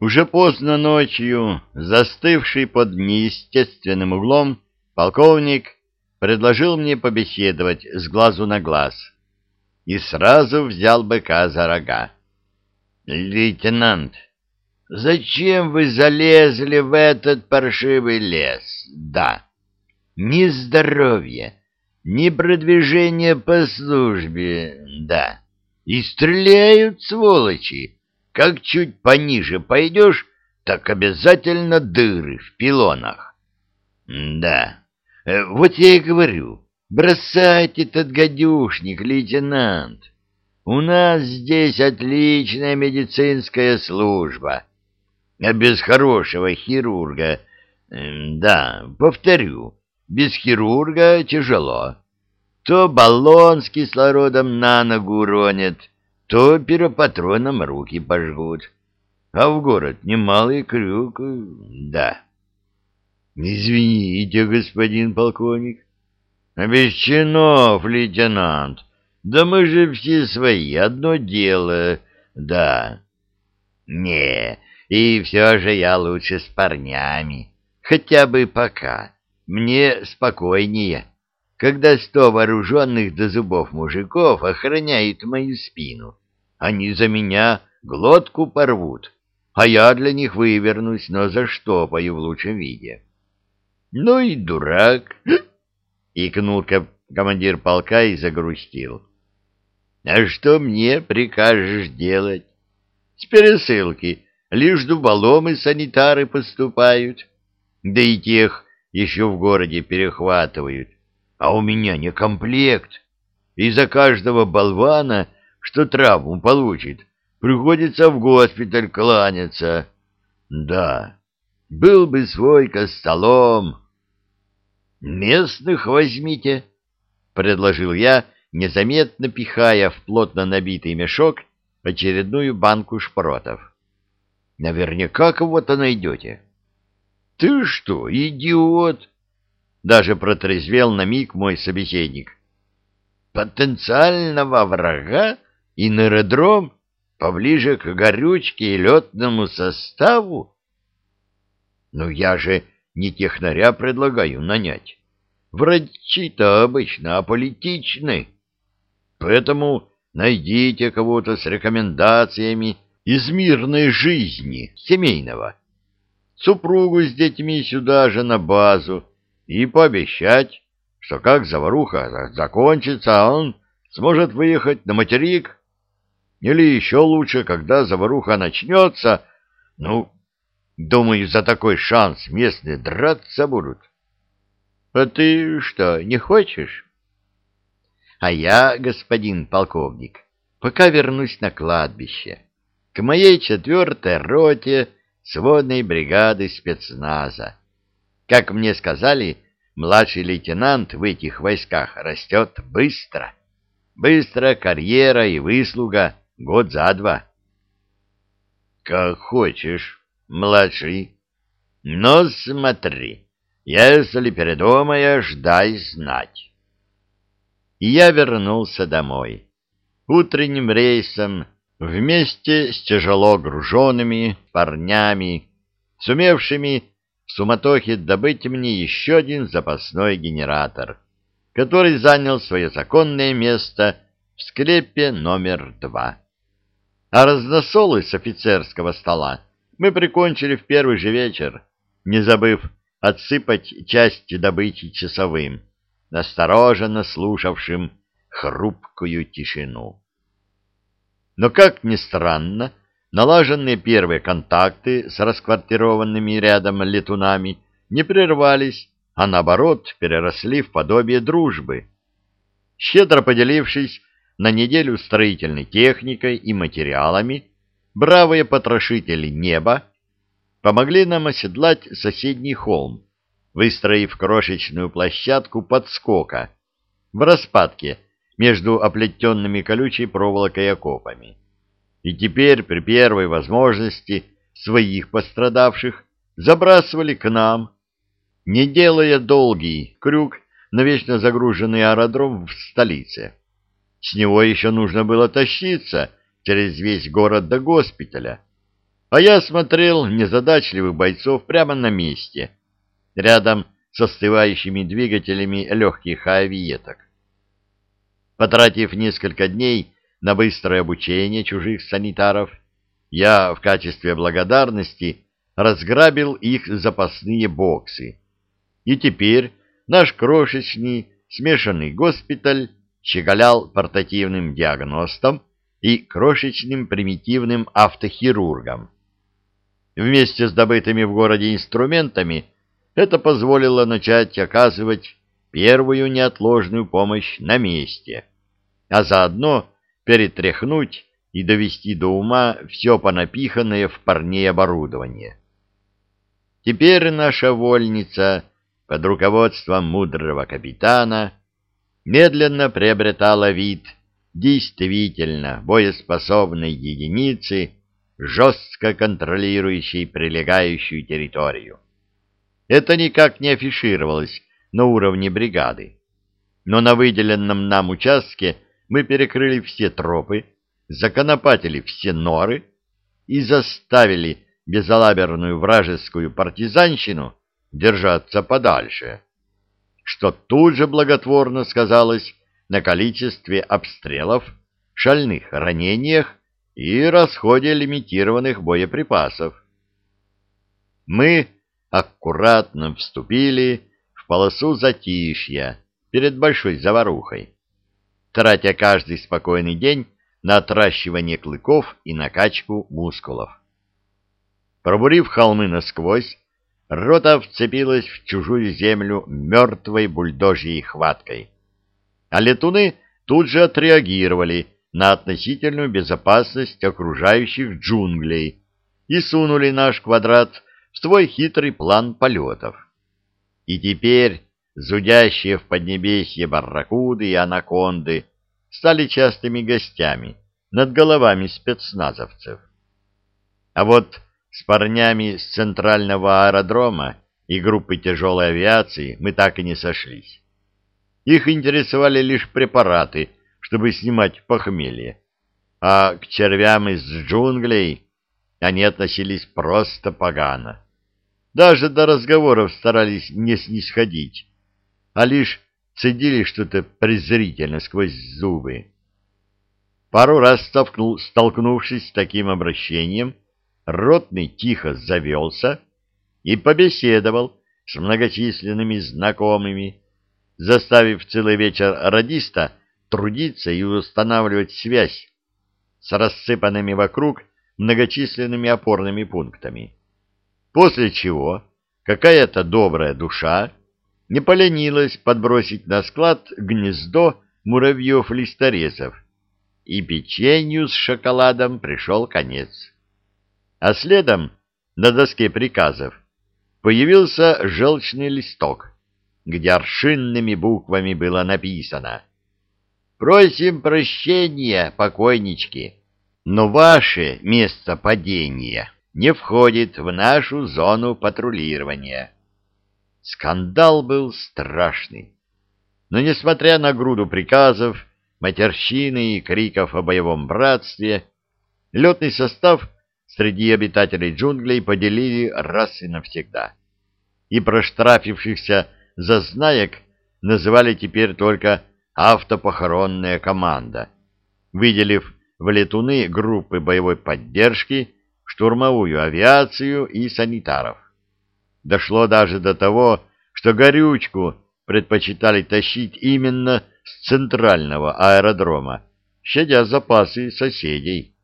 Уже поздно ночью, застывший под неестественным углом, полковник предложил мне побеседовать с глазу на глаз и сразу взял быка за рога. «Лейтенант, зачем вы залезли в этот паршивый лес? Да, ни здоровья, ни продвижения по службе, да, и стреляют сволочи» Как чуть пониже пойдешь, так обязательно дыры в пилонах. Да, э, вот я и говорю, бросайте этот гадюшник, лейтенант. У нас здесь отличная медицинская служба. А без хорошего хирурга... Да, повторю, без хирурга тяжело. То баллон с кислородом на ногу уронит, то пиропатроном руки пожгут. А в город немалый крюк, да. Извините, господин полковник. Без чинов, лейтенант. Да мы же все свои, одно дело, да. Не, и все же я лучше с парнями, хотя бы пока. Мне спокойнее когда сто вооруженных до зубов мужиков охраняют мою спину. Они за меня глотку порвут, а я для них вывернусь, но заштопаю в лучшем виде. Ну и дурак! — икнул командир полка и загрустил. — А что мне прикажешь делать? С пересылки лишь дуболомы санитары поступают, да и тех еще в городе перехватывают а у меня не комплект, и за каждого болвана, что травму получит, приходится в госпиталь кланяться. Да, был бы свой костолом. Местных возьмите, — предложил я, незаметно пихая в плотно набитый мешок очередную банку шпротов. Наверняка кого-то найдете. — Ты что, идиот? Даже протрезвел на миг мой собеседник. Потенциального врага и нейродром поближе к горючке и летному составу? Ну, я же не технаря предлагаю нанять. Врачи-то обычно аполитичны. Поэтому найдите кого-то с рекомендациями из мирной жизни, семейного. Супругу с детьми сюда же на базу, и пообещать, что как заваруха закончится, он сможет выехать на материк. Или еще лучше, когда заваруха начнется, ну, думаю, за такой шанс местные драться будут. А ты что, не хочешь? А я, господин полковник, пока вернусь на кладбище, к моей четвертой роте сводной бригады спецназа. Как мне сказали, младший лейтенант в этих войсках растет быстро. Быстро карьера и выслуга год за два. Как хочешь, младший. Но смотри, если передумаешь, дай знать. И я вернулся домой. Утренним рейсом вместе с тяжело груженными парнями, сумевшими в суматохе добыть мне еще один запасной генератор, который занял свое законное место в склепе номер два. А разносолы с офицерского стола мы прикончили в первый же вечер, не забыв отсыпать часть добычи часовым, настороженно слушавшим хрупкую тишину. Но, как ни странно, Налаженные первые контакты с расквартированными рядом летунами не прервались, а наоборот переросли в подобие дружбы. Щедро поделившись на неделю строительной техникой и материалами, бравые потрошители неба помогли нам оседлать соседний холм, выстроив крошечную площадку подскока в распадке между оплетенными колючей проволокой окопами и теперь при первой возможности своих пострадавших забрасывали к нам, не делая долгий крюк на вечно загруженный аэродром в столице. С него еще нужно было тащиться через весь город до госпиталя. а я смотрел незадачливых бойцов прямо на месте, рядом с остывающими двигателями легких авиеток. Потратив несколько дней на быстрое обучение чужих санитаров, я в качестве благодарности разграбил их запасные боксы. И теперь наш крошечный смешанный госпиталь щеголял портативным диагностом и крошечным примитивным автохирургом. Вместе с добытыми в городе инструментами это позволило начать оказывать первую неотложную помощь на месте, а заодно перетряхнуть и довести до ума все понапиханное в парней оборудование. Теперь наша вольница под руководством мудрого капитана медленно приобретала вид действительно боеспособной единицы, жестко контролирующей прилегающую территорию. Это никак не афишировалось на уровне бригады, но на выделенном нам участке мы перекрыли все тропы, законопатили все норы и заставили безалаберную вражескую партизанщину держаться подальше, что тут же благотворно сказалось на количестве обстрелов, шальных ранениях и расходе лимитированных боеприпасов. Мы аккуратно вступили в полосу затишья перед большой заварухой, тратя каждый спокойный день на отращивание клыков и накачку мускулов. Пробурив холмы насквозь, рота вцепилась в чужую землю мертвой бульдожьей хваткой. А летуны тут же отреагировали на относительную безопасность окружающих джунглей и сунули наш квадрат в свой хитрый план полетов. И теперь зудящие в поднебесье барракуды и анаконды стали частыми гостями над головами спецназовцев. А вот с парнями с центрального аэродрома и группы тяжелой авиации мы так и не сошлись. Их интересовали лишь препараты, чтобы снимать похмелье, а к червям из джунглей они относились просто погано. Даже до разговоров старались не снисходить, а лишь цедили что-то презрительно сквозь зубы. Пару раз столкнувшись с таким обращением, Ротный тихо завелся и побеседовал с многочисленными знакомыми, заставив целый вечер радиста трудиться и устанавливать связь с рассыпанными вокруг многочисленными опорными пунктами. После чего какая-то добрая душа не поленилась подбросить на склад гнездо муравьев-листорезов, и печенью с шоколадом пришел конец а следом на доске приказов появился желчный листок, где аршинными буквами было написано «Просим прощения, покойнички, но ваше место падения не входит в нашу зону патрулирования». Скандал был страшный. Но, несмотря на груду приказов, матерщины и криков о боевом братстве, летный состав — среди обитателей джунглей поделили раз и навсегда. И проштрафившихся зазнаек называли теперь только автопохоронная команда, выделив в летуны группы боевой поддержки, штурмовую авиацию и санитаров. Дошло даже до того, что горючку предпочитали тащить именно с центрального аэродрома, щадя запасы соседей.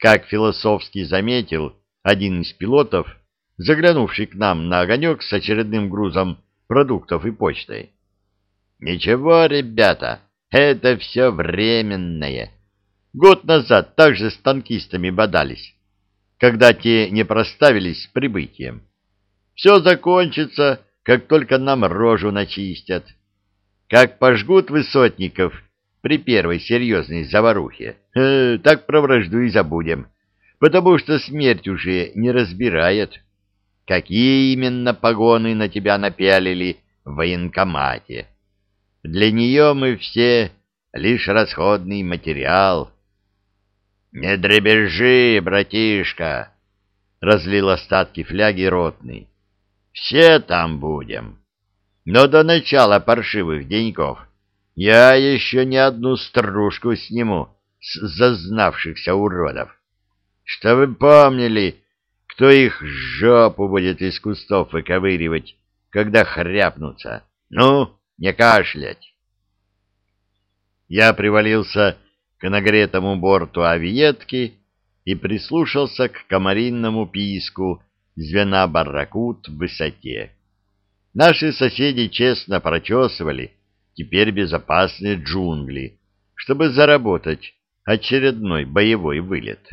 Как философски заметил один из пилотов, заглянувший к нам на огонек с очередным грузом продуктов и почтой. «Ничего, ребята, это все временное. Год назад также с танкистами бодались, когда те не проставились с прибытием. Все закончится, как только нам рожу начистят. Как пожгут высотников при первой серьезной заварухе, э, так про вражду и забудем, потому что смерть уже не разбирает, какие именно погоны на тебя напялили в военкомате. Для нее мы все лишь расходный материал. Не дребежи, братишка, разлил остатки фляги ротный. Все там будем. Но до начала паршивых деньков я еще не одну стружку сниму с зазнавшихся уродов. Что вы помнили, кто их жопу будет из кустов выковыривать, когда хряпнутся? Ну, не кашлять. Я привалился к нагретому борту авиетки и прислушался к комаринному писку звена барракут в высоте. Наши соседи честно прочесывали теперь безопасные джунгли, чтобы заработать очередной боевой вылет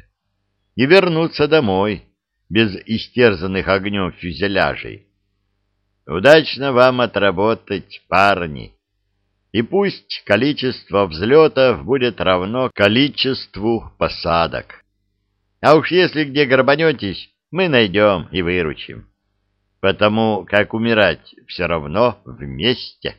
и вернуться домой без истерзанных огнем фюзеляжей. Удачно вам отработать, парни! И пусть количество взлетов будет равно количеству посадок. А уж если где горбанетесь, мы найдем и выручим. Потому как умирать все равно вместе.